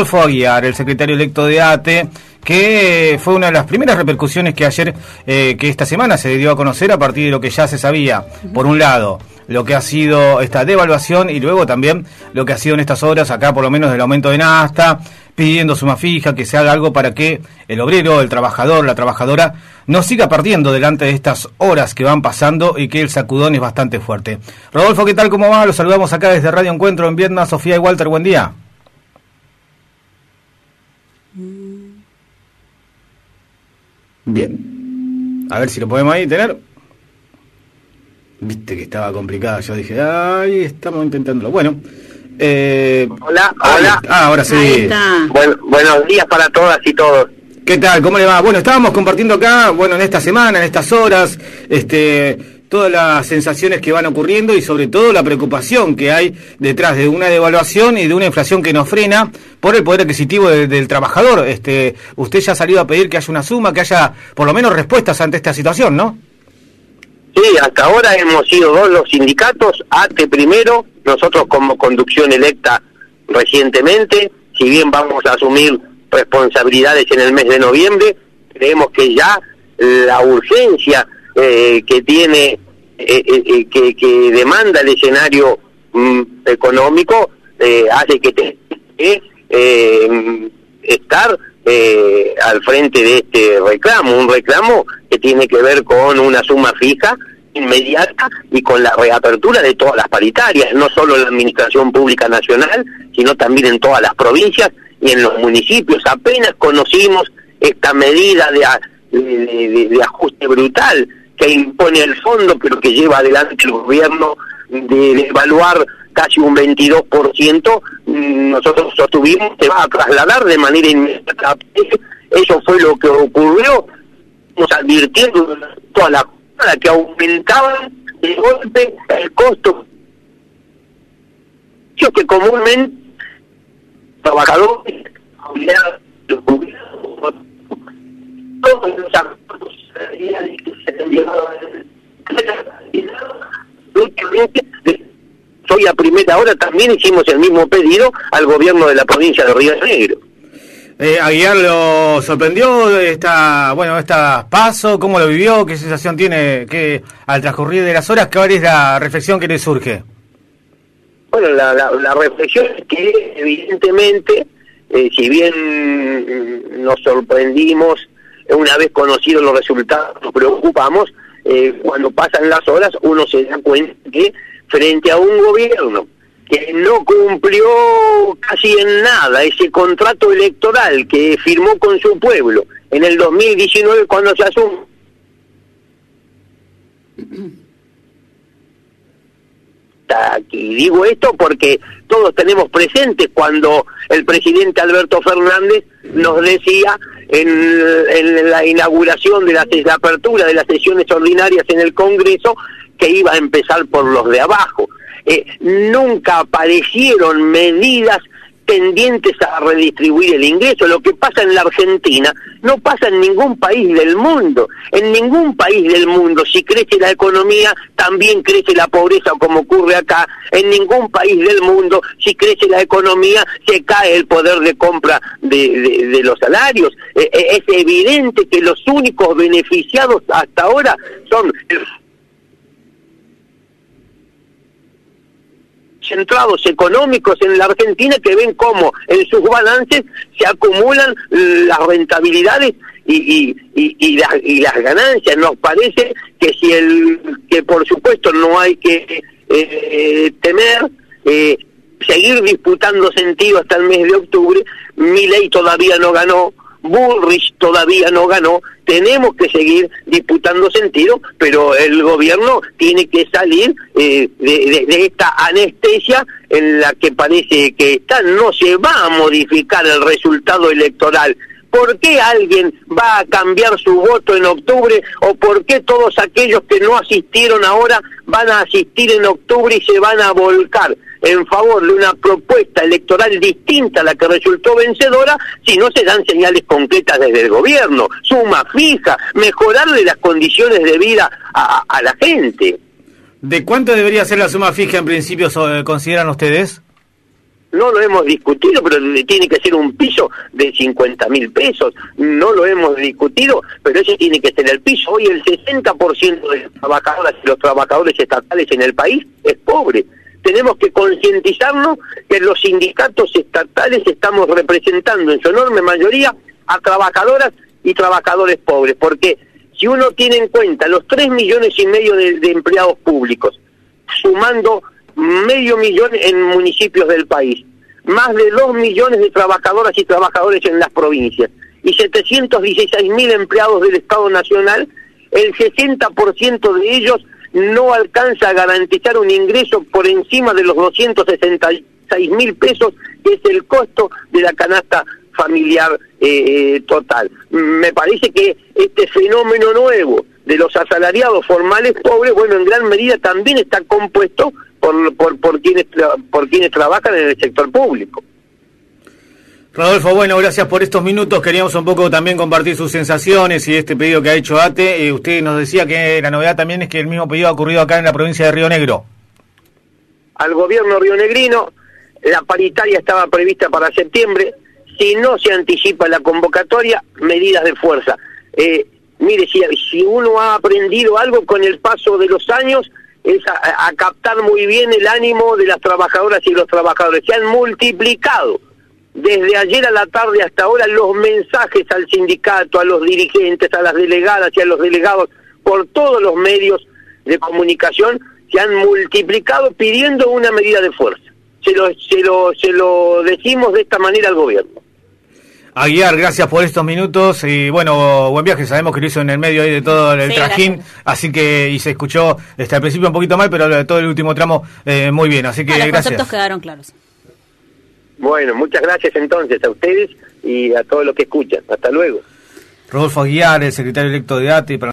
Rodolfo Aguiar, el secretario electo de ATE, que fue una de las primeras repercusiones que ayer, eh, que esta semana se dio a conocer a partir de lo que ya se sabía. Por un lado, lo que ha sido esta devaluación y luego también lo que ha sido en estas horas, acá por lo menos del aumento de Nasta, pidiendo suma fija, que se haga algo para que el obrero, el trabajador, la trabajadora no siga perdiendo delante de estas horas que van pasando y que el sacudón es bastante fuerte. Rodolfo, ¿qué tal? ¿Cómo va? Los saludamos acá desde Radio Encuentro en Vietnam. Sofía y Walter, buen día. Bien. A ver si lo podemos ahí tener. Viste que estaba complicado. Yo dije, ay, estamos intentándolo. Bueno. Eh, hola, hola. Ah, ahora sí. buenos días para todas y todos. ¿Qué tal? ¿Cómo le va? Bueno, estábamos compartiendo acá, bueno, en esta semana, en estas horas, este, todas las sensaciones que van ocurriendo y sobre todo la preocupación que hay detrás de una devaluación y de una inflación que nos frena por el poder adquisitivo del trabajador. Este, usted ya ha salido a pedir que haya una suma, que haya por lo menos respuestas ante esta situación, ¿no? Sí, hasta ahora hemos sido dos los sindicatos, ATE primero, nosotros como conducción electa recientemente, si bien vamos a asumir responsabilidades en el mes de noviembre, creemos que ya la urgencia eh, que tiene, eh, eh, que, que, demanda el escenario mm, económico, hace que te, estar al frente de este reclamo, un reclamo que tiene que ver con una suma fija inmediata y con la reapertura de todas las paritarias, no solo en la Administración Pública Nacional, sino también en todas las provincias y en los municipios. Apenas conocimos esta medida de, ajuste brutal que impone el fondo, pero que lleva adelante el gobierno de, evaluar casi un 22%, mm, nosotros sostuvimos que va a trasladar de manera inmediata. Eso fue lo que ocurrió, nos advirtiendo toda la que aumentaban de golpe el costo que comúnmente trabajadores los hoy a primera hora también hicimos el mismo pedido al gobierno de la provincia de Río Negro. Eh, Aguiar lo sorprendió esta, bueno, esta paso, cómo lo vivió, qué sensación tiene que al transcurrir de las horas, cuál es la reflexión que le surge. Bueno, la, la, reflexión es que evidentemente, eh, si bien nos sorprendimos una vez conocidos los resultados, nos preocupamos, eh, cuando pasan las horas uno se da cuenta que frente a un gobierno que no cumplió casi en nada ese contrato electoral que firmó con su pueblo en el 2019 cuando se asume. Aquí digo esto porque todos tenemos presente cuando el presidente Alberto Fernández nos decía en, la inauguración de la, la apertura de las sesiones ordinarias en el Congreso que iba a empezar por los de abajo. Eh, nunca aparecieron medidas tendientes a redistribuir el ingreso. Lo que pasa en la Argentina no pasa en ningún país del mundo. En ningún país del mundo, si crece la economía, también crece la pobreza como ocurre acá. En ningún país del mundo, si crece la economía, se cae el poder de compra de, los salarios. Eh, eh, es evidente que los únicos beneficiados hasta ahora son centrados económicos en la Argentina que ven cómo en sus balances se acumulan las rentabilidades y, y, y, las ganancias. Nos parece que si el que por supuesto no hay que eh, temer eh, seguir disputando sentido hasta el mes de octubre, mi ley todavía no ganó, Bullrich todavía no ganó, tenemos que seguir disputando sentido, pero el gobierno tiene que salir eh, de, esta anestesia en la que parece que está. No se va a modificar el resultado electoral. ¿Por qué alguien va a cambiar su voto en octubre o por qué todos aquellos que no asistieron ahora van a asistir en octubre y se van a volcar? en favor de una propuesta electoral distinta a la que resultó vencedora si no se dan señales concretas desde el gobierno, suma fija, mejorarle las condiciones de vida a, la gente. ¿De cuánto debería ser la suma fija en principio consideran ustedes? No lo hemos discutido, pero tiene que ser un piso de 50 mil pesos. No lo hemos discutido, pero ese tiene que ser el piso. Hoy el 60% de las trabajadoras y los trabajadores estatales en el país es pobre. Tenemos que concientizarnos que los sindicatos estatales estamos representando en su enorme mayoría a trabajadoras y trabajadores pobres, porque si uno tiene en cuenta los 3 millones y medio de, de empleados públicos, sumando medio millón en municipios del país, más de dos millones de trabajadoras y trabajadores en las provincias y 716 mil empleados del Estado Nacional, el 60% de ellos no alcanza a garantizar un ingreso por encima de los 266 mil pesos, que es el costo de la canasta familiar eh, total. Me parece que este fenómeno nuevo de los asalariados formales pobres, bueno, en gran medida también está compuesto por, por, por, quienes, por quienes trabajan en el sector público. Rodolfo, bueno, gracias por estos minutos. Queríamos un poco también compartir sus sensaciones y este pedido que ha hecho ATE. Eh, usted nos decía que la novedad también es que el mismo pedido ha ocurrido acá en la provincia de Río Negro. Al gobierno rionegrino, la paritaria estaba prevista para septiembre. Si no se anticipa la convocatoria, medidas de fuerza. Eh, mire, si, uno ha aprendido algo con el paso de los años, es a, captar muy bien el ánimo de las trabajadoras y los trabajadores. Se han multiplicado desde ayer a la tarde hasta ahora los mensajes al sindicato, a los dirigentes, a las delegadas y a los delegados por todos los medios de comunicación se han multiplicado pidiendo una medida de fuerza. Se lo, se lo, se lo decimos de esta manera al gobierno. Aguiar, gracias por estos minutos y bueno, buen viaje, sabemos que lo hizo en el medio ahí de todo el trajín, así que y se escuchó desde al principio un poquito mal, pero todo el último tramo eh, muy bien, así que ah, los gracias. conceptos quedaron claros. Bueno, muchas gracias entonces a ustedes y a todos los que escuchan. Hasta luego. Rodolfo Aguiar, el secretario electo de ATE.